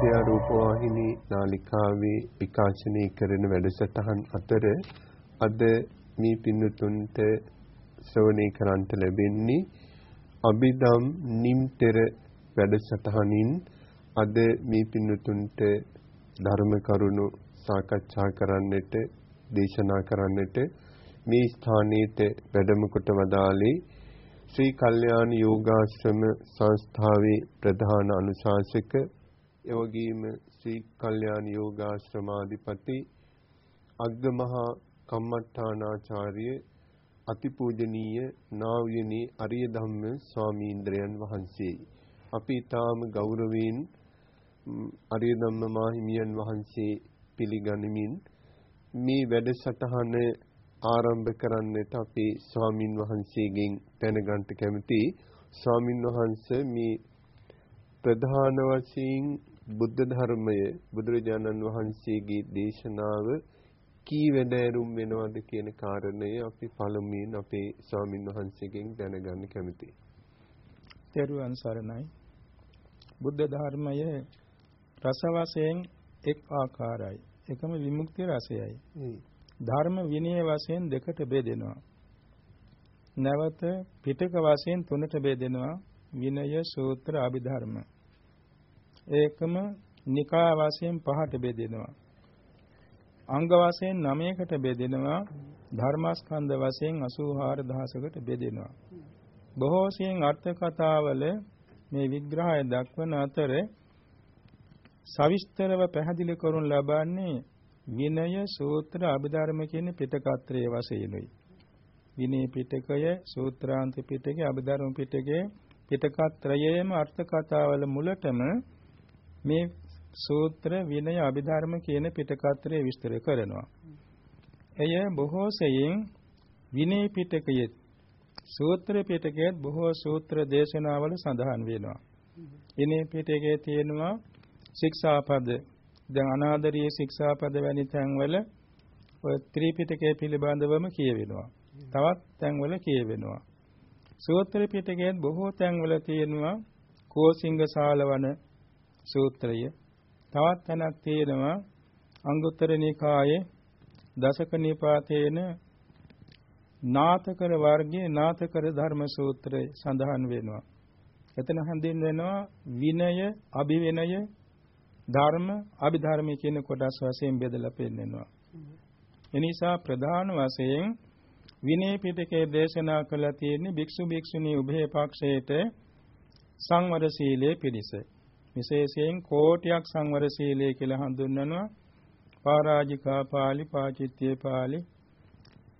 විද්‍යා රූපවාහිනී නාලිකාවේ විකාශනය කරන වැඩසටහන් අතර අද මේ පින්නතුන්ට ශ්‍රවණය කරන්ට ලැබෙන්නේ අභිධම් නිම්තර වැඩසටහනින් අද මේ පින්නතුන්ට ධර්ම කරුණු සාකච්ඡා කරන්නට දේශනා කරන්නට මේ ස්ථානයේට වැඩම කොට වදාළේ ශ්‍රී කල්යාණ යෝගාශ්‍රම සංස්ථාවේ ප්‍රධාන අනුශාසක එවැගේම ශ්‍රී කල්යාණ යෝගාශ්‍රමාධිපති අග්ගමහා කම්මඨානාචාර්ය අතිපූජනීය නා වූනේ අරිය ධම්ම ස්වාමීන්ද්‍රයන් වහන්සේ. අපි ඊටාම ගෞරවයෙන් අරිය ධම්ම මාහිමියන් වහන්සේ පිළිගනිමින් මේ වැඩසටහන ආරම්භ කරන්නට අපේ ස්වාමින් වහන්සේගෙන් දැනගන්න කැමතියි. ස්වාමින් වහන්සේ මේ ප්‍රධාන වශයෙන් බුද්ධ ධර්මය බුදුරජාණන් වහන්සේගේ දේශනාව කී වැඩෑරුම් වෙනවද කියන කාරණය අපි පළමුවෙන් අපේ ස්වාමින් වහන්සේගෙන් දැනගන්න කැමතියි. තෙරුවන් සරණයි. බුද්ධ ධර්මය රස වශයෙන් එක් ආකාරයි. එකම විමුක්ති රසයයි. ධර්ම විනය වශයෙන් දෙකට බෙදෙනවා. නැවත පිටක වශයෙන් තුනට බෙදෙනවා. විනය සූත්‍ර අභිධර්ම. ඒකම නිකාය වශයෙන් පහට බෙදෙනවා. අංග වශයෙන් 9කට බෙදෙනවා. ධර්මස්කන්ධ වශයෙන් 84000කට බෙදෙනවා. බොහෝසියෙන් අර්ථ කතාවල මේ විග්‍රහය දක්වන අතර සවිස්තරව පැහැදිලි කරනු ලබන්නේ විනය සූත්‍ර අභිධර්ම කියන පිටකත්‍රයේ වශයෙන්ුයි. විනය පිටකය, සූත්‍රාන්ත පිටකය, අභිධර්ම පිටකය පිටකත්‍රයේම අර්ථ කතාවල මුලටම මේ සූත්‍ර විනය අභිධර්ම කියන පිටකත්‍රය විස්තර කරනවා. එය බොහෝ සෙයින් විනය පිටකයේ සූත්‍ර පිටකයේ බොහෝ සූත්‍ර දේශනාවල සඳහන් වෙනවා. විනය පිටකයේ තියෙනවා ශික්ෂාපද දැන් අනාදරීය ශික්ෂාපද වැනි තැන්වල ඔය ත්‍රිපිටකය පිළිබඳවම කියවෙනවා. තවත් තැන්වල කියවෙනවා. සූත්‍ර පිටකයේ බොහෝ තැන්වල තියෙනවා කෝසිංග සාලවන සූත්‍රය. තවත් තැනක් තියෙනවා අංගුත්තර නිකායේ දසක නිපාතේන නාතකර වර්ගයේ නාතකර ධර්ම සූත්‍රය සඳහන් වෙනවා. එතන හඳින්වෙනවා විනය, අභිවිනය, ධර්ම, අභිධර්ම කියන කොටස් වශයෙන් බෙදලා පෙන්නනවා. එනිසා ප්‍රධාන වශයෙන් විනය පිටකයේ දේශනා කළ තියෙන භික්ෂු භික්ෂුණී උභය පක්ෂයේට සංවර සීලයේ පිළිස. විශේෂයෙන් කෝටියක් සංවර සීලය කියලා හඳුන්වනවා. පරාජිකා පාළි, පාචිත්‍ය පාළි,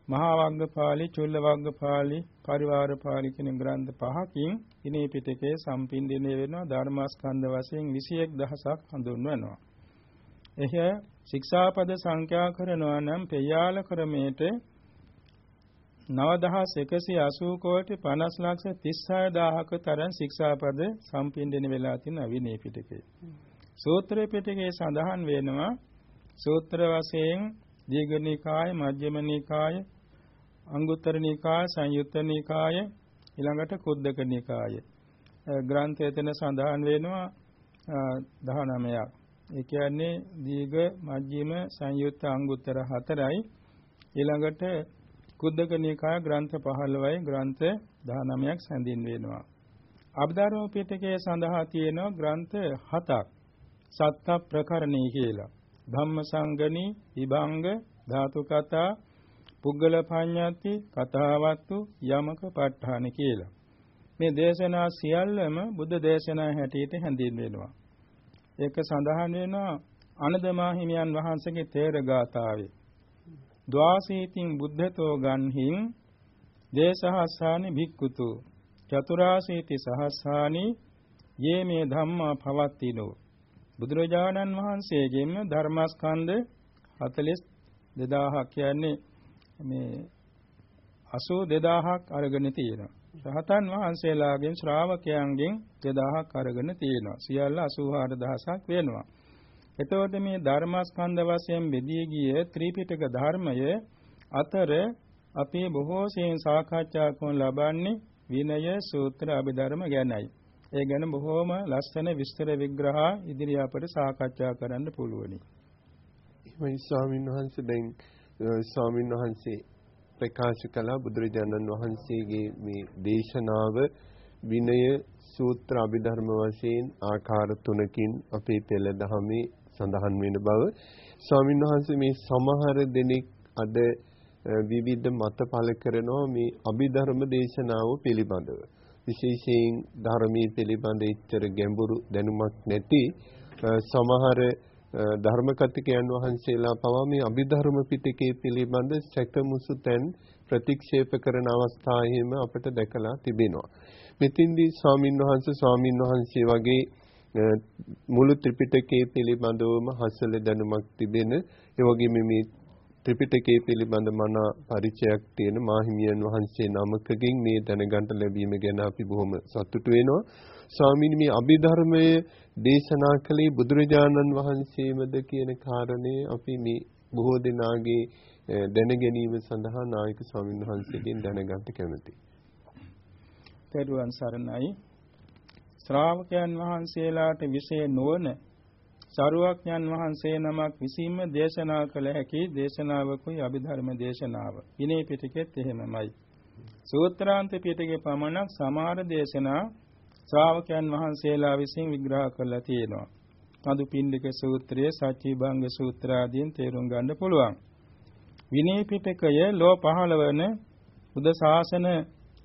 මහා වග්ගපාළි, චුල්ල වග්ගපාළි, පරිවාර පාළි කියන ග්‍රන්ථ පහකින් ඉනේ පිටකේ සම්පින්දිනේ වෙනවා ධර්මස්කන්ධ වශයෙන් 21000ක් හඳුන්වනවා. එහ ශික්ෂාපද සංඛ්‍යා කරනවා නම් පෙයාල ක්‍රමයට 9180 කෝටි 50 ලක්ෂ 36000ක තරම් ශික්ෂාපද සම්පින්දින වෙලා තියෙන විනය පිටකේ. සූත්‍ර පිටකේ සඳහන් වෙනවා සූත්‍ර වශයෙන් දීඝනිකාය, මජ්ක්‍ධිම නිකාය, අංගුත්තර නිකාය, සංයුත්ත නිකාය, ඊළඟට කුද්දක නිකාය. ග්‍රන්ථ එතන සඳහන් වෙනවා 19ක්. ඒ කියන්නේ දීඝ, මජ්ක්‍ධිම, සංයුත්ත, අංගුත්තර හතරයි. ඊළඟට කුද්දක නිකාය ග්‍රන්ථ 15යි ග්‍රන්ථ 19ක් සැඳින් වෙනවා. අභිධර්ම පිටකයේ සඳහා තියෙනවා ග්‍රන්ථ 7ක්. සත්ත ප්‍රකරණී කියලා. ධම්මසංගණී, විභංග, ධාතු කතා, පුද්ගල පඤ්ඤාති, කතාවත්තු, යමක ප ဋ ාණ කියලා. මේ දේශනා සියල්ලම බුද්ධ දේශනා හැටියට හැඳින්වෙනවා. ඒක සඳහන් වෙනවා අනදමා හිමියන් වහන්සේගේ තේර ගාථාවේ. ද්වාසීතින් බුද්ධතෝ ගන්හින් දේශහස්සානි භික්ඛුතු චතුරාසීති සහස්සානි යේ මේ ධම්මා පවත්තිනෝ බුදුරජාණන් වහන්සේගෙන්ම ධර්මස්කන්ධ 42000ක් කියන්නේ මේ 82000ක් අරගෙන තියෙනවා. රහතන් වහන්සේලාගෙන් ශ්‍රාවකයන්ගෙන් 2000ක් අරගෙන තියෙනවා. සියල්ල 84000ක් වෙනවා. එතකොට මේ ධර්මස්කන්ධ වශයෙන් බෙදී ගිය ත්‍රිපිටක ධර්මය අතර අපේ බොහෝ සෙයින් සාකච්ඡා කරන ලබන්නේ විනය සූත්‍ර අභිධර්ම ගැනයි. ඒ ගැන බොහෝම ලස්සන විස්තර විග්‍රහ ඉදිරිය අපට සාකච්ඡා කරන්න පුළුවනි. එහෙමයි ස්වාමීන් වහන්සේ දැන් ස්වාමීන් වහන්සේ ප්‍රකාශ කළ බුදුරජාණන් වහන්සේගේ මේ දේශනාව විනය සූත්‍ර අභිධර්ම වශයෙන් ආකාර තුනකින් අපේ පෙළ දහමේ සඳහන් වෙන බව ස්වාමීන් වහන්සේ මේ සමහර දෙනෙක් අද විවිධ මත පළ කරනවා මේ අභිධර්ම දේශනාව පිළිබඳව විශේෂයෙන් ධර්මයේ පිළිබඳ ඉච්ඡර ගැඹුරු දැනුමක් නැති සමහර ධර්ම කතිකයන් වහන්සේලා පවා මේ අභිධර්ම පිටකයේ පිළිබඳ සැකමුසු තැන් ප්‍රතික්ෂේප කරන අවස්ථා එහෙම අපිට දැකලා තිබෙනවා. මෙතින්දී ස්වාමින් වහන්සේ ස්වාමින් වහන්සේ වගේ මුළු ත්‍රිපිටකයේ පිළිබඳවම හසල දැනුමක් තිබෙන ඒ වගේම මේ ත්‍රිපිටකයේ පිළිබඳ මන පරිචයක් තියෙන මාහිමියන් වහන්සේ නමකගෙන් මේ දැනගන්න ලැබීම ගැන අපි බොහොම සතුටු වෙනවා. ස්වාමීනි මේ අභිධර්මයේ දේශනා කළේ බුදුරජාණන් වහන්සේමද කියන කාරණේ අපි මේ බොහෝ දෙනාගේ දැන ගැනීම සඳහා නායක ස්වාමීන් වහන්සේගෙන් දැනගන්න කැමැතියි. පෙරුවන් සරණයි ශ්‍රාවකයන් වහන්සේලාට විශේෂ නොවන සරුවක්ඥන් වහන්සේ නමක් විසින්ම දේශනා කළ හැකි දේශනාවකුයි අභිධර්ම දේශනාව. ඉනේ පිටකෙත් එහෙමමයි. සූත්‍රාන්ත පිටකේ පමණක් සමහර දේශනා ශ්‍රාවකයන් වහන්සේලා විසින් විග්‍රහ කරලා තියෙනවා. මදු පින්ඩික සූත්‍රය, සච්චිභංග සූත්‍ර ආදීන් තේරුම් ගන්න පුළුවන්. විනය පිටකය ලෝ 15 වන බුද්ධ ශාසන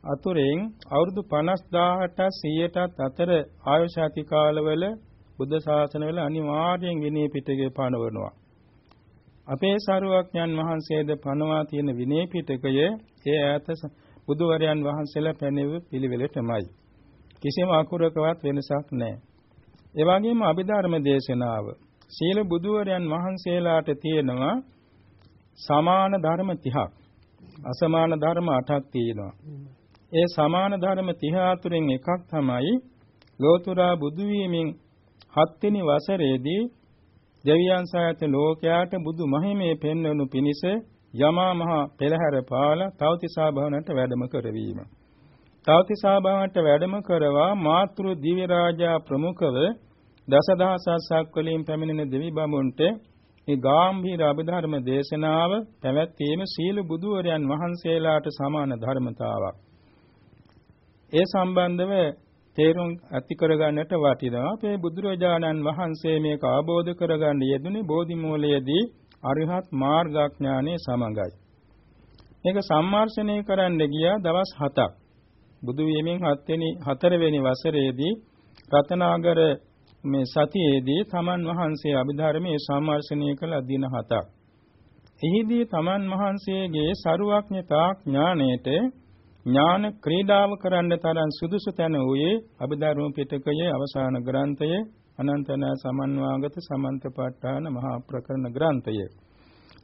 අතුරෙන් අවුරුදු 50000ට 100ටත් අතර ආයුෂාති කාලවල බුද්ධ ශාසනවල අනිවාර්යෙන් විනය පිටකේ පනවනවා. අපේ සාරුවක්ඥන් වහන්සේද පනවා තියෙන විනය පිටකය ඒ ඈත බුදුවරයන් වහන්සේලා පැනෙව පිළිවෙලටමයි. කිසිම අකුරකවත් වෙනසක් නැහැ. ඒ වගේම අභිධර්ම දේශනාව සීල බුදුවරයන් වහන්සේලාට තියෙනවා සමාන ධර්ම 30ක්. අසමාන ධර්ම 8ක් තියෙනවා. ඒ සමාන ධර්ම 34න් එකක් තමයි ලෝතුරා බුදු වීමෙන් හත්වෙනි වසරේදී දෙවියන් සහිත ලෝකයාට බුදු මහිමේ පෙන්වනු පිණිස යමා මහ පෙළහැර පාල තවතිසා භවනට වැඩම කරවීම. තවතිසා භවනට වැඩම කරවා මාතෘ දිව්‍ය රාජා ප්‍රමුඛව දසදහසක් වලින් පැමිණෙන දෙවි බඹුන්ට මේ ගාම්භීර අභිධර්ම දේශනාව පැවැත්වීම සීල බුදුවරයන් වහන්සේලාට සමාන ධර්මතාවක්. ඒ සම්බන්ධව තේරුම් ඇති කරගන්නට වටිනවා. අපේ බුදුරජාණන් වහන්සේ මේක අවබෝධ කරගන්න යෙදුනේ බෝධි මූලයේදී අරිහත් මාර්ගඥානයේ සමගයි. මේක සම්මාර්ෂණය කරන්න ගියා දවස් 7ක්. බුදු වීමෙන් 7 වෙනි 4 වෙනි වසරේදී රතනාගර මේ සතියේදී තමන් වහන්සේ අභිධර්මයේ සම්මාර්ෂණය කළ දින 7ක්. එහිදී තමන් වහන්සේගේ සරුවක්ඥතා ඥාණයට ඥාන ක්‍රීඩාව කරන්න තරම් සුදුසු තැන වූයේ අභිධර්ම පිටකයේ අවසාන ග්‍රන්ථය අනන්තන සමන්වාගත සමන්තපට්ඨාන මහා ප්‍රකරණ ග්‍රන්ථය.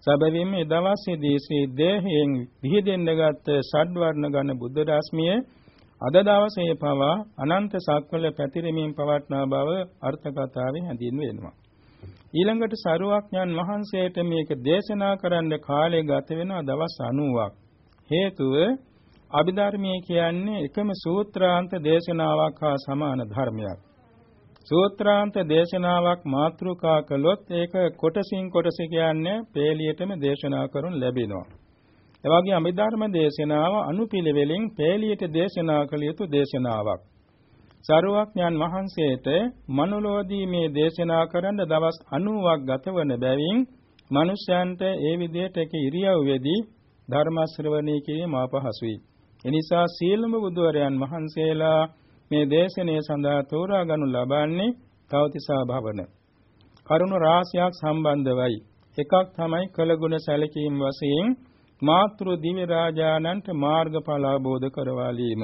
සබැවින්ම ඒ දවසේදී ශ්‍රී දේහයෙන් විහිදෙන්නගත් ෂඩ්වර්ණ ඝන බුද්ධ රශ්මිය අද දවසේ පවා අනන්ත සක්වල පැතිරෙමින් පවත්නා බව අර්ථ කතාවේ හැඳින්වෙනවා. ඊළඟට සරුවක්ඥන් වහන්සේට මේක දේශනා කරන්න කාලය ගත වෙනවා දවස් 90ක්. හේතුව අභිධර්මයේ කියන්නේ එකම සූත්‍රාන්ත දේශනාවක් හා සමාන ධර්මයක්. සූත්‍රාන්ත දේශනාවක් මාතෘකා කළොත් ඒක කොටසින් කොටස කියන්නේ පේලියටම දේශනා කරනු ලැබෙනවා. එවැගේ අභිධර්ම දේශනාව අනුපිළිවෙලින් පේලියට දේශනා කළ යුතු දේශනාවක්. සරුවක්ඥන් වහන්සේට මනුලෝදී මේ දේශනා කරන්න දවස් 90ක් ගතවන බැවින් මිනිසයන්ට ඒ විදිහට එක ඉරියව්වේදී ධර්ම ශ්‍රවණය කිරීම අපහසුයි. එනිසා සීලම බුදුවරයන් වහන්සේලා මේ දේශනය සඳහා තෝරා ගනු ලබන්නේ තවතිසා භවන. කරුණ රාශියක් සම්බන්ධවයි. එකක් තමයි කළගුණ සැලකීම් වශයෙන් මාතෘ දිව්‍ය රාජානන්ට මාර්ගඵල අවබෝධ කරවාලීම.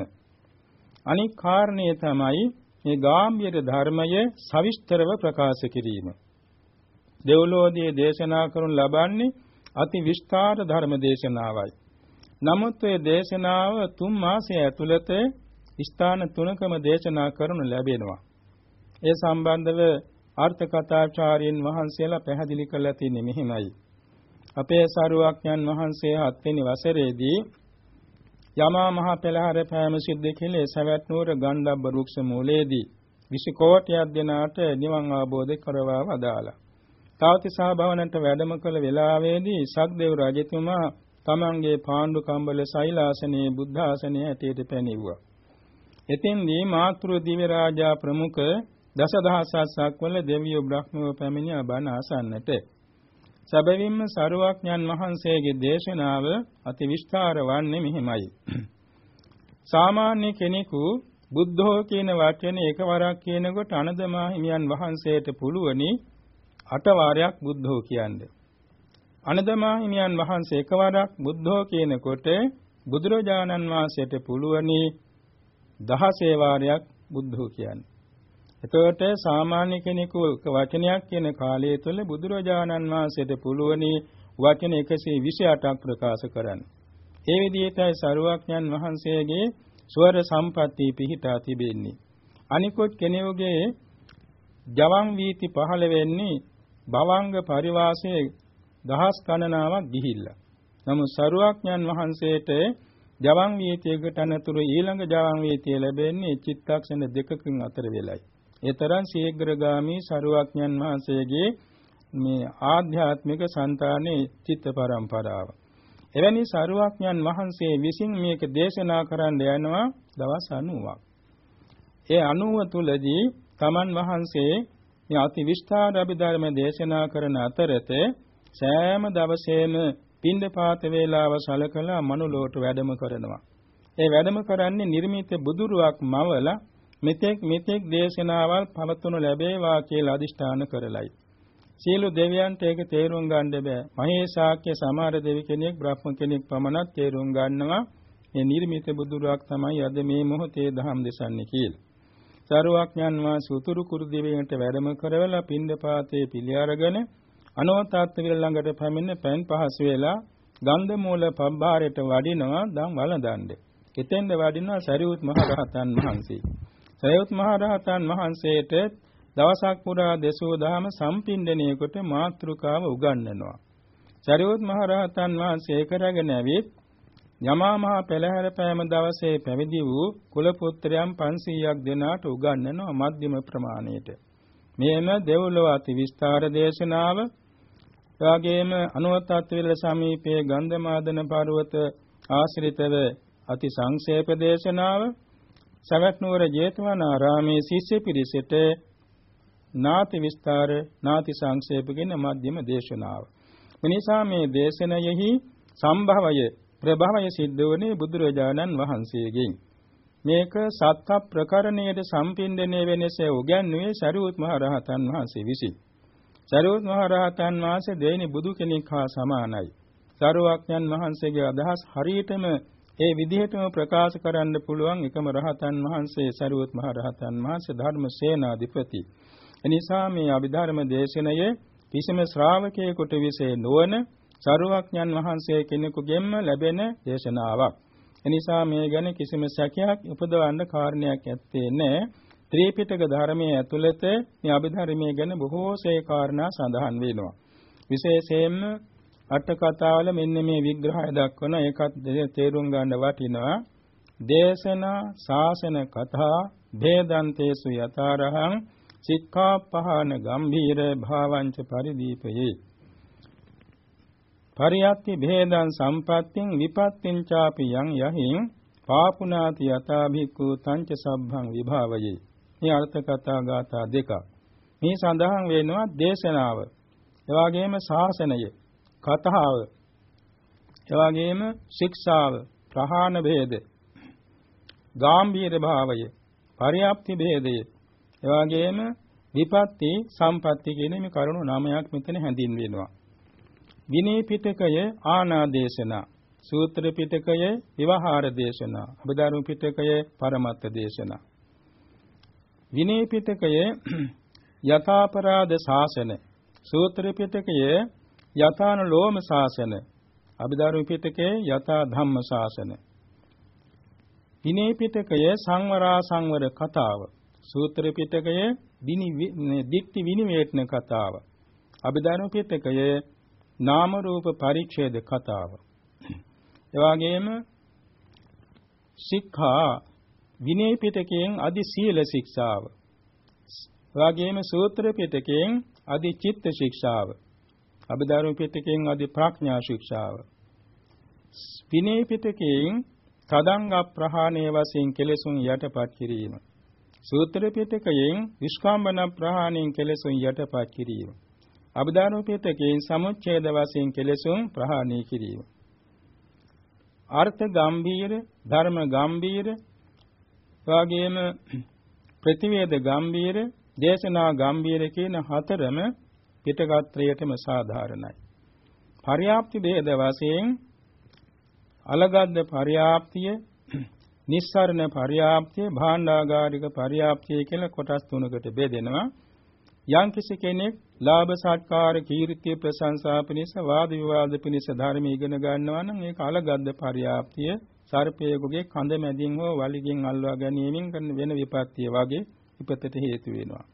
අනික් කාරණය තමයි මේ ගාම්භීර ධර්මය සවිස්තරව ප්‍රකාශ කිරීම. දෙව්ලෝකයේ දේශනා කරනු ලබන්නේ අති විස්තර ධර්ම දේශනාවයි. නමුත් ඒ දේශනාව තුන් මාසය ඇතුළත ස්ථාන තුනකම දේශනා කරනු ලැබෙනවා. ඒ සම්බන්ධව අර්ථ කථාචාර්යන් වහන්සේලා පැහැදිලි කරලා තියෙන්නේ මෙහිමයි. අපේ සාරුවක්ඥන් වහන්සේ හත්වෙනි වසරේදී යමා මහ පෙළහර පෑම සිද්ධ කෙලේ සවැත් නුවර ගණ්ඩබ්බ රුක්ෂ මූලයේදී විසි කෝටියක් දෙනාට නිවන් අවබෝධ කරවා වදාලා. තාවතිසා භවනට වැඩම කළ වේලාවේදී සක්දේව රජතුමා තමන්ගේ පාණ්ඩු කම්බල සෛලාසනයේ බුද්ධාසනයේ ඇටයට පැනෙව්වා. එතෙන්දී මාතෘ දිව්‍ය රාජා ප්‍රමුඛ දසදහසක් වල දෙවියෝ බ්‍රහ්මව පැමිණ බණ අසන්නට සැබවින්ම සරුවක්ඥන් වහන්සේගේ දේශනාව අති විස්තර වන්නේ මෙහිමයි. සාමාන්‍ය කෙනෙකු බුද්ධෝ කියන වචනේ එකවරක් කියනකොට අනදමා හිමියන් වහන්සේට පුළුවනි අට වාරයක් බුද්ධෝ කියන්නේ. අනදමා හිමියන් වහන්සේ එකවරක් බුද්ධෝ කියනකොට බුදුරජාණන් වහන්සේට පුළුවනි 16 වාරයක් බුද්ධෝ කියන්නේ. එතකොට සාමාන්‍ය කෙනෙකු වචනයක් කියන කාලය තුළ බුදුරජාණන් වහන්සේට පුළුවනි වචන 128ක් ප්‍රකාශ කරන්න. ඒ විදිහටයි සරුවක්ඥන් වහන්සේගේ ස්වර සම්පatti පිහිටා තිබෙන්නේ. අනිකොත් කෙනෙකුගේ ජවන් වීති පහළ වෙන්නේ භවංග පරිවාසයේ දහස් ගණනාවක් ගිහිල්ලා. නමුත් සරුවක්ඥන් වහන්සේට ජවන් වීතියකට අනතුරු ඊළඟ ජවන් වීතිය ලැබෙන්නේ චිත්තක්ෂණ දෙකකින් අතර වෙලයි. ඒ තරම් ශීඝ්‍රගාමී සරුවක්ඥන් වහන්සේගේ මේ ආධ්‍යාත්මික సంతානේ චිත්ත පරම්පරාව. එවැනි සරුවක්ඥන් වහන්සේ විසින් මේක දේශනා කරන්න යනවා දවස් 90ක්. ඒ 90 තුලදී තමන් වහන්සේ මේ අති විස්තර අභිධර්ම දේශනා කරන අතරතේ සෑම දවසේම පින්දපාත වේලාව සලකලා මනුලෝට වැඩම කරනවා. ඒ වැඩම කරන්නේ නිර්මිත බුදුරුවක් මවලා මෙතෙක් මෙතෙක් දේශනාවල් පවත්වනු ලැබේවා කියලා අදිෂ්ඨාන කරලයි. සියලු දෙවියන්ට ඒක තේරුම් ගන්න බෑ. මහේසාක්‍ය සමහර දෙවි කෙනෙක් බ්‍රහ්ම කෙනෙක් පමණක් තේරුම් ගන්නවා. මේ නිර්මිත බුදුරක් තමයි අද මේ මොහොතේ දහම් දෙසන්නේ කියලා. සරුවක්ඥන් වාසී උතුරු කුරු දෙවියන්ට වැඩම කරවලා පින්දපාතේ පිළි අරගෙන අනෝතාත් විල ළඟට පැමිණ පෑන් පහසු වෙලා ගන්ධ මූල පබ්බාරයට වඩිනවා දම් වළඳන්නේ. එතෙන්ද වඩිනවා සරියුත් මහ රහතන් වහන්සේ. සයොත් මහ රහතන් වහන්සේට දවසක් පුරා දසෝ දහම සම්පින්දණයකට මාත්‍රිකාව උගන්වනවා. සරියොත් මහ රහතන් වහන්සේ කරගෙන ඇවිත් යමා මහ පෙළහැර පෑම දවසේ පැවිදි වූ කුල පුත්‍රයන් 500ක් දෙනාට උගන්වනවා මධ්‍යම ප්‍රමාණයට. මේම දෙව්ලොව අති විස්තර දේශනාව එවාගේම අනුවතත් විල සමීපයේ ගන්ධමාදන පර්වත ආශ්‍රිතව අති සංක්ෂේප දේශනාව සවැත් නුවර ජේතවනාරාමේ ශිෂ්‍ය පිරිසට නාති විස්තර නාති සංක්ෂේප කියන මධ්‍යම දේශනාව. මිනිසා මේ දේශනයෙහි සම්භවය ප්‍රභවය සිද්ධ වුණේ බුදුරජාණන් වහන්සේගෙන්. මේක සත්‍ය ප්‍රකරණයේ සම්පින්දණය වෙනසේ උගන්වුවේ සරියුත් මහ රහතන් වහන්සේ විසින්. සරියුත් මහ රහතන් වහන්සේ දෙවෙනි බුදු කෙනෙක් හා සමානයි. සරුවක්ඥන් වහන්සේගේ අදහස් හරියටම ඒ විදිහටම ප්‍රකාශ කරන්න පුළුවන් එකම රහතන් වහන්සේ සරියුත් මහ රහතන් වහන්සේ ධර්ම සේනාධිපති. එනිසා මේ අභිධර්ම දේශනයේ කිසිම ශ්‍රාවකයෙකුට විසේ නොවන සරුවක්ඥන් වහන්සේ කෙනෙකුගෙන්ම ලැබෙන දේශනාවක්. එනිසා මේ ගැන කිසිම සැකයක් උපදවන්න කාරණයක් ඇත්තේ නැහැ. ත්‍රිපිටක ධර්මයේ ඇතුළත මේ අභිධර්මයේ ගැන බොහෝසේ කාරණා සඳහන් වෙනවා. විශේෂයෙන්ම අට කතාවල මෙන්න මේ විග්‍රහය දක්වන ඒකත් තේරුම් ගන්න වටිනවා. දේශනා ශාසන කතා භේදන්තේසු යතරහං සික්ඛාපහන ගම්භීර භාවංච පරිදීපයේ. පරියත්ති භේදං සම්පත්තින් විපත්තිං ചാපි යං යහින් පාපුනාති යතා භික්ඛු තංච සබ්බං විභාවයේ. මේ අර්ථ කතා ගාථා දෙක මේ සඳහන් වෙනවා දේශනාව. එවාගෙම ශාසනය කතාව එවාගෙම ශික්ෂාව ප්‍රහාණ ભેද ගාම්භීර භාවය පරියප්ති ભેදය එවාගෙම විපත්ති සම්පatti කියන මේ කරුණු නාමයක් මෙතන හැඳින්වෙනවා. විනය පිටකය ආනාදේශනා සූත්‍ර පිටකය විවහාර දේශනා අභිධර්ම පිටකය පරමත්ත දේශනා. විනය පිටකය යථාපරාධ ශාසන සූත්‍ර පිටකය යථාන ලෝම ශාසන අභිධර්ම පිටකයේ යථා ධම්ම ශාසන විනය පිටකයේ සංවරා සංවර කතාව සූත්‍ර පිටකයේ දික්ටි විනිවේටන කතාව. අභිධර්ම පිටකයේ නාම රූප පරිච්ඡේද කතාව. එවාගෙම සික්ඛා විනය පිටකයෙන් අදි සීල ශික්ෂාව. වගේම සූත්‍ර පිටකයෙන් අදි චිත්ත ශික්ෂාව. අභිධර්ම පිටකයෙන් අදි ප්‍රඥා ශික්ෂාව. විනය පිටකයෙන් තදංග ප්‍රහාණය වශයෙන් කෙලෙසුන් යටපත් කිරීම. සූත්‍ර පිටකයෙන් විස්කම්බන ප්‍රහාණයෙන් කෙලෙසුන් යටපත් කිරීම. අභිධර්ම පිටකයෙන් සමුච්ඡේද වශයෙන් කෙලෙසුන් ප්‍රහාණය කිරීම. අර්ථ ගම්බීර ධර්ම ගම්බීර වාගේම ප්‍රතිවේද ගම්බීර දේශනා ගම්බීර කියන හතරම පිටගත්‍රයටම සාධාරණයි. පර්යාප්ති ભેද වශයෙන් අලගද්ද පර්යාප්තිය, නිස්සරණ පර්යාප්තිය, භාණ්ඩාගාරික පර්යාප්තිය කියලා කොටස් තුනකට බෙදෙනවා. යම්කිසි කෙනෙක් ලාභ සත්කාර කීර්තිය ප්‍රශංසා පිණිස වාද විවාද පිණිස ධර්ම ඉගෙන ගන්නවා නම් ඒක අලගද්ද පරියාප්තිය සර්පයෙකුගේ කඳ මැදින් හෝ වලිගෙන් අල්වා ගැනීමෙන් කරන වෙන විපත්තිය වගේ විපතට හේතු වෙනවා.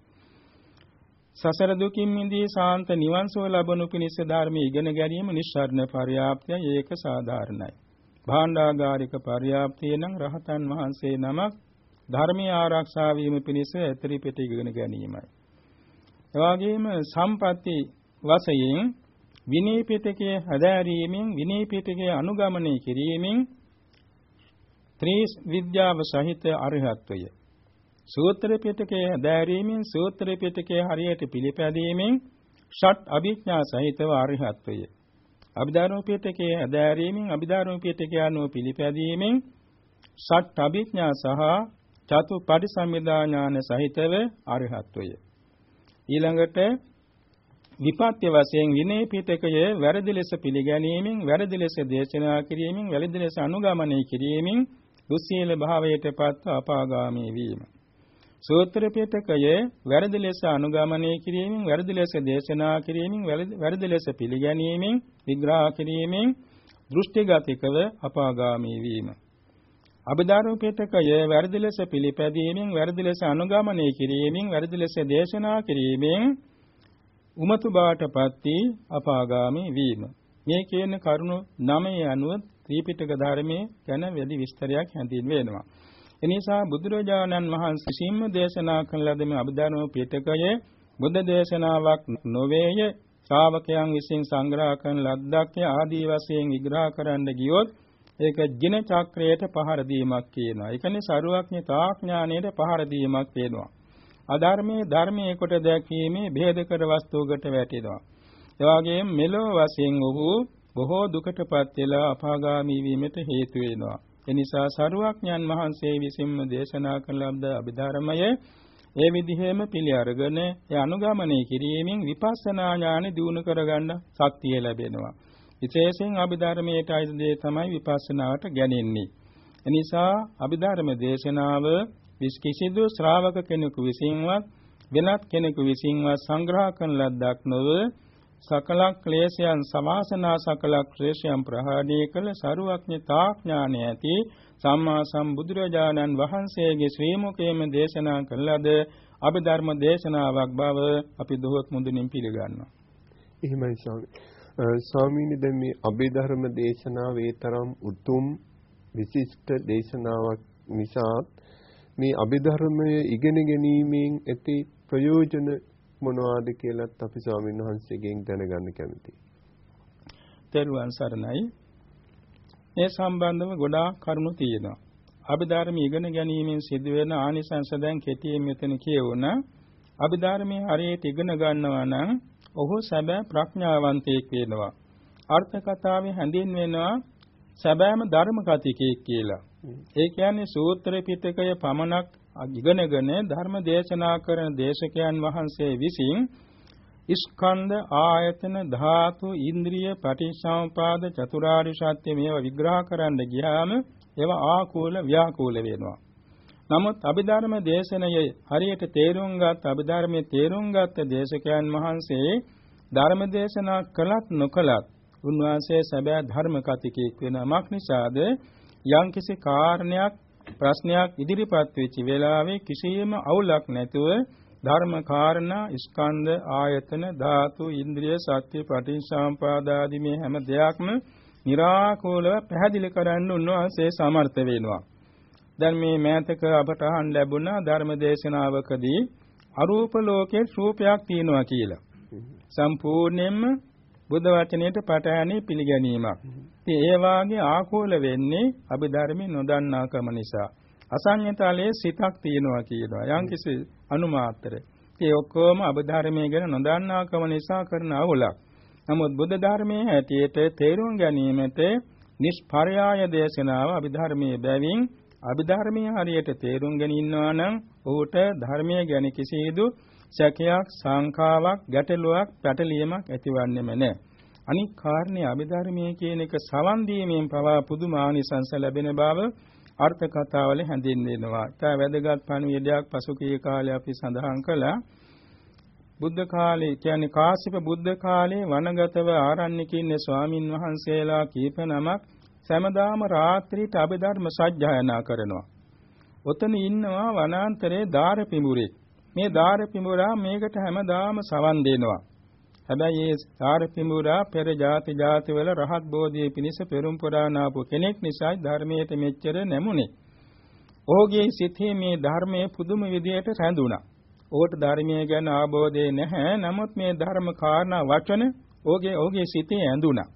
සසර දුකින් මිදී සාන්ත නිවන් සුව ලබනු පිණිස ධර්ම ඉගෙන ගැනීම නිස්සාරණ පරියාප්තිය ඒක සාධාරණයි. භාණ්ඩාගාරික පරියාප්තිය නම් රහතන් වහන්සේ නමක් ධර්මීය ආරක්ෂා වීම පිණිස ඇතරි පිට ඉගෙන ගැනීමයි. එවාගෙම සම්පatti වශයෙන් විනය පිටකයේ හදාරීමෙන් විනය පිටකයේ අනුගමනය කිරීමෙන් ත්‍රිස් විද්‍යාව සහිත අරහත්වය සූත්‍ර පිටකයේ හදාරීමෙන් සූත්‍ර පිටකයේ හරියට පිළිපැදීමෙන් ෂට් අභිඥා සහිතව අරහත්වය අභිධර්ම පිටකයේ හදාරීමෙන් අභිධර්ම පිටකයේ අනුව පිළිපැදීමෙන් ෂට් අභිඥා සහ චතු පරිසම්මිදා ඥාන සහිතව අරහත්වය ඊළඟට විපත්‍ය වශයෙන් විනය පිටකය වැරදි ලෙස පිළිගැනීමෙන් වැරදි ලෙස දේශනා කිරීමෙන් වැරදි ලෙස අනුගමනය කිරීමෙන් දුස්සීල භාවයටපත් අපාගාමී වීම. සූත්‍ර පිටකය වැරදි ලෙස අනුගමනය කිරීමෙන් වැරදි ලෙස දේශනා කිරීමෙන් වැරදි ලෙස පිළිගැනීමෙන් විග්‍රහ කිරීමෙන් දෘෂ්ටිගතිකව අපාගාමී වීම. අභිධර්ම පිටකය වැරදි ලෙස පිළිපැදීමෙන් වැරදි ලෙස අනුගමනය කිරීමෙන් වැරදි ලෙස දේශනා කිරීමෙන් උමතු බාටපත් වී අපාගාමී වීම මේ කියන කරුණු 9 අනුව ත්‍රිපිටක ධර්මයේ ගැන වැඩි විස්තරයක් හැඳින්වෙනවා එනිසා බුදුරජාණන් වහන්සේ විසින්ම දේශනා කළ ලද මේ අභිධර්ම පිටකය බුද්ධ දේශනාවක් නොවේය ශ්‍රාවකයන් විසින් සංග්‍රහ කරන ලද්දක් ආදී වශයෙන් විග්‍රහ කරන්න ගියොත් ඒක ජින චක්‍රයට පහර දීමක් කියනවා. ඒ කියන්නේ ਸਰුවඥතාඥාණයට පහර දීමක් වෙනවා. අධර්මයේ ධර්මයේ කොට දැකීමේ භේදකර වස්තුවකට වැටෙනවා. ඒ වගේම මෙලොව වශයෙන් ඔහු බොහෝ දුකටපත් වෙලා අපාගාමී වීමට හේතු වෙනවා. එනිසා ਸਰුවඥන් වහන්සේ විසින්ම දේශනා කළ ලබ්ද අභිධර්මය ඒ විදිහේම පිළි අරගෙන ඒ අනුගමනය කිරීමෙන් විපස්සනා ඥානෙ දිනු කරගන්න ශක්තිය ලැබෙනවා. විශේෂයෙන් අභිධර්මයට අයිති දේ තමයි විපස්සනාවට ගැනෙන්නේ. එනිසා අභිධර්ම දේශනාව කිසිදු ශ්‍රාවක කෙනෙකු විසින්වත් වෙනත් කෙනෙකු විසින්වත් සංග්‍රහ කරන ලද්දක් නොව සකල ක්ලේශයන් සමාසනා සකල ක්ලේශයන් ප්‍රහාණය කළ සරුවක්ඥතා ඥානය ඇති සම්මා සම්බුදුරජාණන් වහන්සේගේ ශ්‍රී මුඛයෙන් දේශනා කළද අභිධර්ම දේශනාවක් බව අපි දොහොත් මුදුනින් පිළිගන්නවා. එහෙමයි ස්වාමී. ස්වාමීනි දැන් මේ අභිධර්ම දේශනාව ඒ තරම් උතුම් විශිෂ්ට දේශනාවක් නිසා මේ අභිධර්මය ඉගෙන ගැනීමෙන් ඇති ප්‍රයෝජන මොනවාද කියලත් අපි ස්වාමීන් වහන්සේගෙන් දැනගන්න කැමතියි. තෙරුවන් සරණයි. මේ සම්බන්ධව ගොඩාක් කරුණු තියෙනවා. අභිධර්ම ඉගෙන ගැනීමෙන් සිදුවෙන ආනිසංස දැන් කෙටියෙන් මෙතන කියවුණා. අභිධර්මයේ හරියට ඉගෙන ගන්නවා නම් ඔහු සැබෑ ප්‍රඥාවන්තයෙක් වෙනවා. අර්ථ කතාවේ හැඳින්වෙනවා සැබෑම ධර්ම කතිකයෙක් කියලා. ඒ කියන්නේ සූත්‍ර පිටකය පමණක් ඉගෙනගෙන ධර්ම දේශනා කරන දේශකයන් වහන්සේ විසින් ස්කන්ධ ආයතන ධාතු ඉන්ද්‍රිය පටිච්චසමුපාද චතුරාර්ය සත්‍ය මේවා විග්‍රහ කරන්න ගියාම ඒවා ආකූල ව්‍යාකූල වෙනවා. නමුත් අභිධර්ම දේශනයේ හරියට තේරුම් ගත් අභිධර්මයේ තේරුම් ගත් දේශකයන් වහන්සේ ධර්ම දේශනා කළත් නොකළත් උන්වහන්සේ සැබෑ ධර්ම කතිකෙක් වෙනමක් නිසාද යම්කිසි කාරණයක් ප්‍රශ්නයක් ඉදිරිපත් වෙච්ච වෙලාවේ කිසියම් අවුලක් නැතුව ධර්ම කාරණා ස්කන්ධ ආයතන ධාතු ඉන්ද්‍රිය සත්‍ය පටිච්චසමුපාදාදී මේ හැම දෙයක්ම निराකෝලව පැහැදිලි කරන්න උන්වහන්සේ සමර්ථ වෙනවා දැන් මේ මෑතක අපට අහන්න ලැබුණා ධර්ම දේශනාවකදී අරූප ලෝකේ රූපයක් තියෙනවා කියලා. සම්පූර්ණයෙන්ම බුද්ධ වචනයට පටහැනි පිළිගැනීමක්. ඉතින් ඒ වාගේ ආකෝල වෙන්නේ අභිධර්මයේ නොදන්නාකම නිසා. අසඤ්ඤතලයේ සිතක් තියෙනවා කියනවා. යම්කිසි අනුමාත්‍ර. ඒ ඔක්කොම අභිධර්මයේ ගැන නොදන්නාකම නිසා කරන අවුලක්. නමුත් බුද්ධ ධර්මයේ හැටියට තේරුම් ගැනීමට නිෂ්පර්යාය දේශනාව අභිධර්මයේ බැවින් අභිධර්මයේ හරියට තේරුම් ගෙන ඉන්නවා නම් ඔහුට ධර්මයේ ගැන කිසිදු සැකයක් සංකාවක් ගැටලුවක් පැටලීමක් ඇතිවන්නේම නැහැ. අනික් කාරණේ අභිධර්මයේ කියන එක සවන් දීමෙන් පවා පුදුමානිසංස ලැබෙන බව අර්ථ කතාවල හැඳින්වෙනවා. ඒ වැදගත් පණිවිඩයක් පසුගිය කාලේ අපි සඳහන් කළා. බුද්ධ කාලේ කියන්නේ කාශ්‍යප බුද්ධ කාලේ වනගතව ආරණ්‍යකින්නේ ස්වාමින් වහන්සේලා කීප නමක් සෑමදාම රාත්‍රියට අභිධර්ම සජ්ජායනා කරනවා. ඔතන ඉන්නවා වනාන්තරයේ දාර පිඹුරේ. මේ ධාර පිඹුරා මේකට හැමදාම සවන් දෙනවා. හැබැයි ඒ ධාර පිඹුරා පෙර જાති જાතිවල රහත් බෝධිය පිණිස පෙරම් පුරාණාපු කෙනෙක් නිසා ධර්මයට මෙච්චර නැමුනේ. ඔහුගේ සිතේ මේ ධර්මයේ පුදුම විදියට රැඳුණා. ඔහුට ධර්මය ගැන ආબોධය නැහැ. නමුත් මේ ධර්ම කාරණා වචන ඔහුගේ ඔහුගේ සිතේ ඇඳුණා.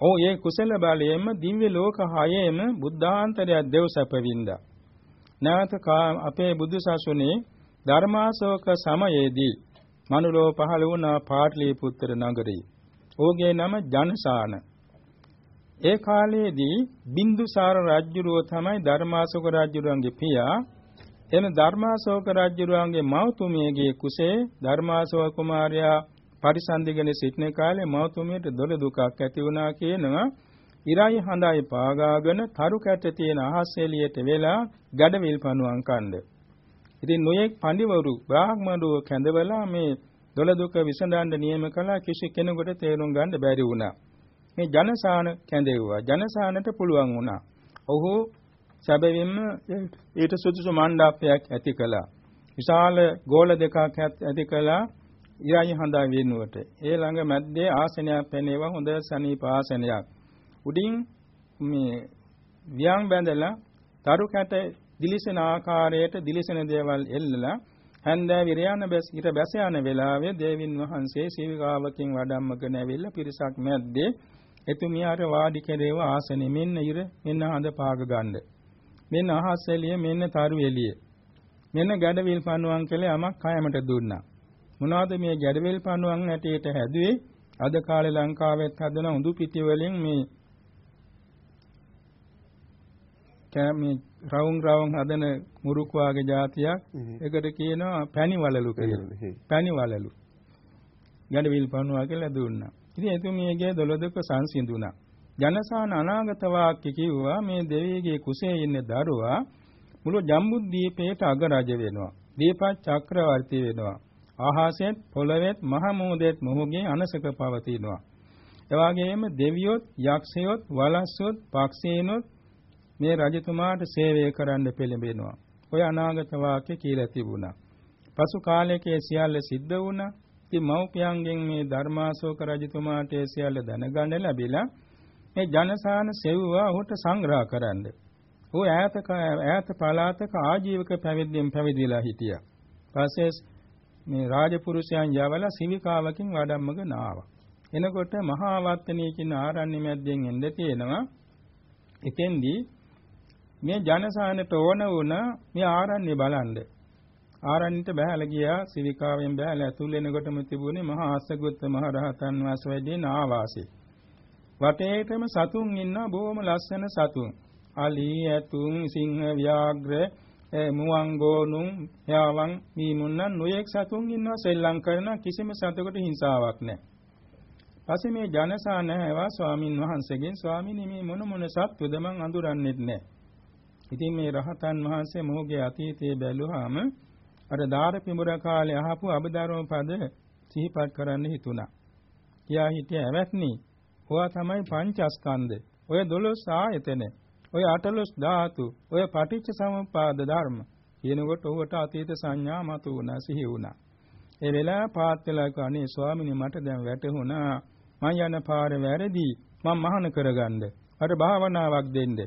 ඔහු ඒ කුසල බලයෙන්ම දිව්‍ය ලෝක හයේම බුද්ධාන්තරය දෙව් සැපවින්දා. නැවත අපේ බුදු සසුනේ ධර්මාශෝක සමයේදී මනුලෝ පහළ වුණා පාටලිපුත්‍ර නගරේ. ඔහුගේ නම ජනසාන. ඒ කාලයේදී බින්දුසාර රජුරුව තමයි ධර්මාශෝක රජුරුවන්ගේ පියා එන ධර්මාශෝක රජුරුවන්ගේ මවතුමියගේ කුසේ ධර්මාශෝක කුමාරයා පරිසන්දිගෙන සිටින කාලේ මවතුමියට දොළ දුකක් ඇති වුණා කියනවා. ඉරයි හඳයි පාගාගෙන තරු කැට තියෙන අහස් එළියට වෙලා gadawil පණුවන් කණ්ඩ. ඉතින් නොයෙක් පඬිවරු බ්‍රාහ්මණව කැඳවලා මේ දොළ දුක විසඳන්න නියම කළා කිසි කෙනෙකුට තේරුම් ගන්න බැරි වුණා. මේ ජනසාන කැඳෙව්වා. ජනසානට පුළුවන් වුණා. ඔහු සැබවින්ම ඊට සුදුසු මණ්ඩපයක් ඇති කළා. විශාල ගෝල දෙකක් ඇති කළා ඉරයි හඳා වෙනුවට. ඒ ළඟ මැද්දේ ආසනයක් පැනේවා හොඳ සනීප ආසනයක්. උඩින් මේ වියන් බැඳලා තරු කැට දිලිසෙන ආකාරයට දිලිසෙන දේවල් එල්ලලා හන්දෑ විරයන් බැස් ඊට බැස යන වෙලාවේ දේවින් වහන්සේ සීවිකාවකින් වඩම්මගෙන ඇවිල්ලා පිරිසක් මැද්දේ එතුමිය අර වාඩි කෙරේව ආසනෙ මෙන්න ඉර මෙන්න හඳ පාග ගන්න. මෙන්න අහස් එළිය මෙන්න තරු එළිය. මෙන්න ගැඩවිල් පණුවන් කියලා යමක් කයමට දුන්නා. මොනවද මේ ගැඩවිල් පණුවන් ඇටේට හැදුවේ? අද කාලේ ලංකාවෙත් හදන උඳු පිටි වලින් මේ මේ රවුම් රවුම් හදන මුරුක් වාගේ જાතියක් ඒකට කියනවා පැණි වලලු කියලා. පැණි වලලු. ගැඩවිල් පණුවා කියලා දුන්නා. ඉතින් එතුමියගේ දොළදක සංසිඳුණා. ජනසාන අනාගත වාක්‍ය කිව්වා මේ දෙවියගේ කුසේ ඉන්න දරුවා මුළු ජම්බුද්දීපේට අගරජ වෙනවා. දීප චක්‍රවර්ති වෙනවා. ආහාසෙත් පොළවෙත් මහ මූදෙත් මොහුගේ අනසක පවතිනවා. එවාගෙම දෙවියොත් යක්ෂයොත් වලස්සොත් පක්ෂීනොත් මේ රජතුමාට සේවය කරන්න පෙළඹෙනවා. ඔය අනාගත වාක්‍ය කියලා තිබුණා. පසු කාලයකේ සියල්ල සිද්ධ වුණා. ඉතින් මව්පියන්ගෙන් මේ ධර්මාශෝක රජතුමාට ඒ සියල්ල දැනගන්න ලැබිලා මේ ජනසාන සෙව්වා ඔහුට සංග්‍රහ කරන්න. ਉਹ ඈතක ඈත පළාතක ආජීවක පැවිද්දෙන් පැවිදිලා හිටියා. පස්සේ මේ රාජපුරුෂයන් යවලා සිවිකාවකින් වඩම්මගෙන ආවා. එනකොට මහා වත්තනී කියන ආරණ්‍ය මැද්දෙන් එන්න තියෙනවා. එතෙන්දී මේ ජනසානට ඕන වුණා මේ ආරණ්‍ය බලන්න. ආරණ්‍යට බහැලා ගියා සිවිකාවෙන් බහැලා ඇතුල් වෙනකොටම තිබුණේ මහා ආසගොත්ත මහ රහතන් වහන්සේ වැඩින ආවාසය. වටේටම සතුන් ඉන්නා බොහොම ලස්සන සතුන්. අලි ඇතුන් සිංහ ව්‍යාග්‍ර මුවන් ගෝනුන් යාවන් මීමුන්නන් නොයෙක් සතුන් ඉන්නවා සෙල්ලම් කරන කිසිම සතෙකුට හිංසාවක් නැහැ. පස්සේ මේ ජනසා නැහැවා ස්වාමින් වහන්සේගෙන් ස්වාමීනි මේ මොන මොන සත්වද මං අඳුරන්නේත් නැහැ. ඉතින් මේ රහතන් වහන්සේ මොහුගේ අතීතයේ බැලුවාම අර දාර පිඹුර කාලේ අහපු අබධර්ම පද සිහිපත් කරන්න හිතුණා. කියා හිටිය ඇවැත්නි. ඔයා තමයි පංචස්කන්ධ. ඔය 12 ආයතන. ඔය 18 ධාතු. ඔය පටිච්ච සමුප්පාද ධර්ම. කියනකොට ඔහුට අතීත සංඥා මතු වුණා සිහි වුණා. ඒ වෙලාව පාත් වෙලා කනේ ස්වාමිනේ මට දැන් වැටහුණා මං යන පාර වැරදි මං මහාන කරගන්න. අර භාවනාවක් දෙන්න.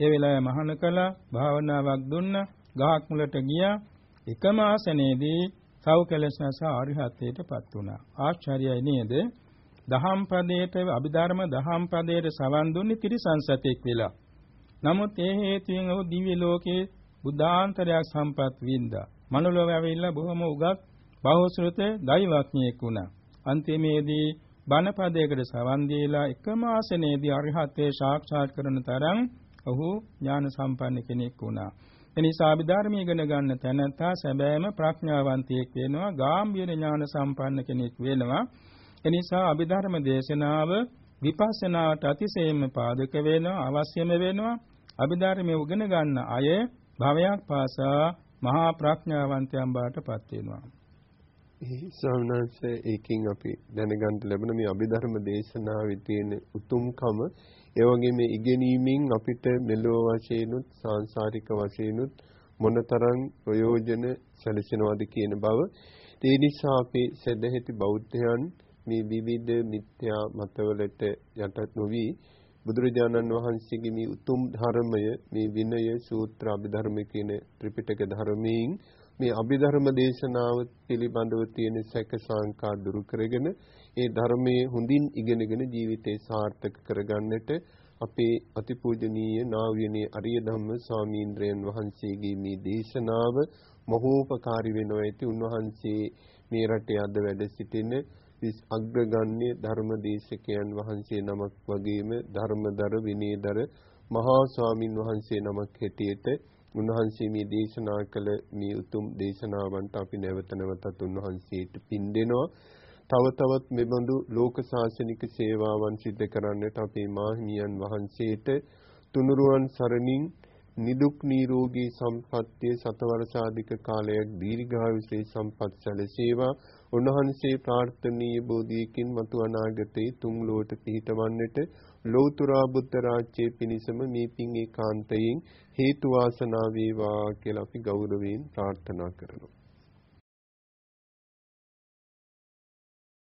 ඒ වෙලාවේ මහාන කළා භාවනාවක් දුන්නා ගහක් මුලට ගියා. එකම ආසනයේදී සව් කෙලෙසස ආරිහත්ත්වයටපත් වුණා. ආශ්චර්යයි නේද? දහම් පදයට අභිධර්ම දහම් පදයට සවන් දුන්නේ ත්‍රිසංසතෙක් වෙලා. නමුත් ඒ හේතුවෙන් ඔහු දිව්‍ය ලෝකේ බුද්ධාන්තරයක් සම්පත් වින්දා. මනුලොව ඇවිල්ලා බොහොම උගත් බහුශ්‍රත දෛවඥයෙක් වුණා. අන්තිමේදී බණපදයකට සවන් දීලා එකම ආසනයේදී අරිහත්ත්වේ සාක්ෂාත් කරන තරම් ඔහු ඥාන සම්පන්න කෙනෙක් වුණා. එනිසා අභිධර්මයේ ඉගෙන ගන්න තැනැත්තා සැබෑම ප්‍රඥාවන්තයෙක් වෙනවා, ගාම්භීර ඥාන සම්පන්න කෙනෙක් වෙනවා. එනිසා අභිධර්ම දේශනාව විපස්සනාට අතිශයින්ම පාදක වෙනවා, අවශ්‍යම වෙනවා. අභිධර්මයේ උගෙන ගන්න අය භවයක් පාසා මහා ප්‍රඥාවන්තයන් බවට පත් වෙනවා. ස්වාමීන් වහන්සේ ඒකෙන් අපි දැනගන්න ලැබෙන මේ අභිධර්ම දේශනාවේ තියෙන උතුම්කම ඒ වගේම ඉගෙනීමෙන් අපිට මෙලෝ වශයෙන්ුත් සාංශාරික වශයෙන්ුත් මොනතරම් ප්‍රයෝජන සැලසෙනවද කියන බව. ඒ නිසා අපේ සදැහැති බෞද්ධයන් මේ විවිධ මිත්‍යා මතවලට යටත් නොවි බුදුරජාණන් වහන්සේගේ මේ උතුම් ධර්මය මේ විනය සූත්‍ර අභිධර්ම කියන ත්‍රිපිටක ධර්මයෙන් මේ අභිධර්ම දේශනාව පිළිබඳව තියෙන සැක සංකා දුරු කරගෙන ඒ ධර්මයේ හොඳින් ඉගෙනගෙන ජීවිතේ සාර්ථක කරගන්නට අපේ අතිපූජනීය නාවියනේ අරිය ධම්ම ස්වාමීන්ද්‍රයන් වහන්සේගේ මේ දේශනාව මහෝපකාරී වෙනවා ඇති උන්වහන්සේ මේ රටේ අද වැඩ සිටින අග්‍රගණ්‍ය ධර්මදේශකයන් වහන්සේ නමක් වගේම ධර්මදර විනයදර මහා ස්වාමින් වහන්සේ නමක් හැටියට උන්වහන්සේ මේ දේශනා කළ මේ උතුම් දේශනාවන්ට අපි නැවත නැවතත් උන්වහන්සේට පින් දෙනවා. තව තවත් මෙබඳු ලෝක ශාසනික සේවාවන් සිදු කරන්නට අපේ මාහිමියන් වහන්සේට තුනුරුවන් සරණින් නිදුක් නිරෝගී සම්පත්තිය සතවර්ෂාධික කාලයක් දීර්ඝායුෂේ සම්පත් සැලසේවා. උන්වහන්සේ ප්‍රාර්ථනීය බෝධියකින් මතු අනාගතේ තුන් ලෝට පිහිටවන්නට ලෞතුරා බුද්ධ රාජ්‍යයේ පිණසම මේ පින් ඒකාන්තයෙන් හේතු වාසනා වේවා කියලා අපි ගෞරවයෙන් ප්‍රාර්ථනා කරනවා.